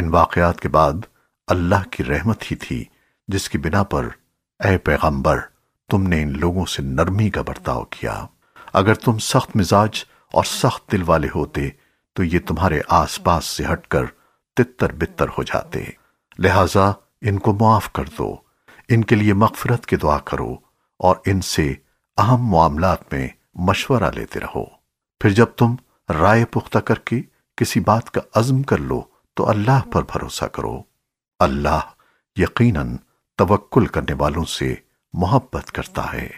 ان واقعات کے بعد اللہ کی رحمت ہی تھی جس کی بنا پر، اے پیغمبر، تم نے ان لوگوں سے نرمی کا برتاؤ کیا۔ اگر تم سخت مزاج اور سخت دل والے ہوتے، تو یہ تمہارے آس پاس سے ہٹ کر تتر بتر ہو جاتے۔ لہٰذا ان کو معاف کر دو۔ ان کے لیے مغفرت کی دعا کرو اور ان سے اہم معاملات میں مشورہ لیتے رہو۔ پھر جب تم رائے پختہ کر کے کسی بات کا عزم کر لو تو اللہ پر بھروسہ کرو۔ اللہ یقیناً توکل کرنے والوں سے محبت کرتا ہے۔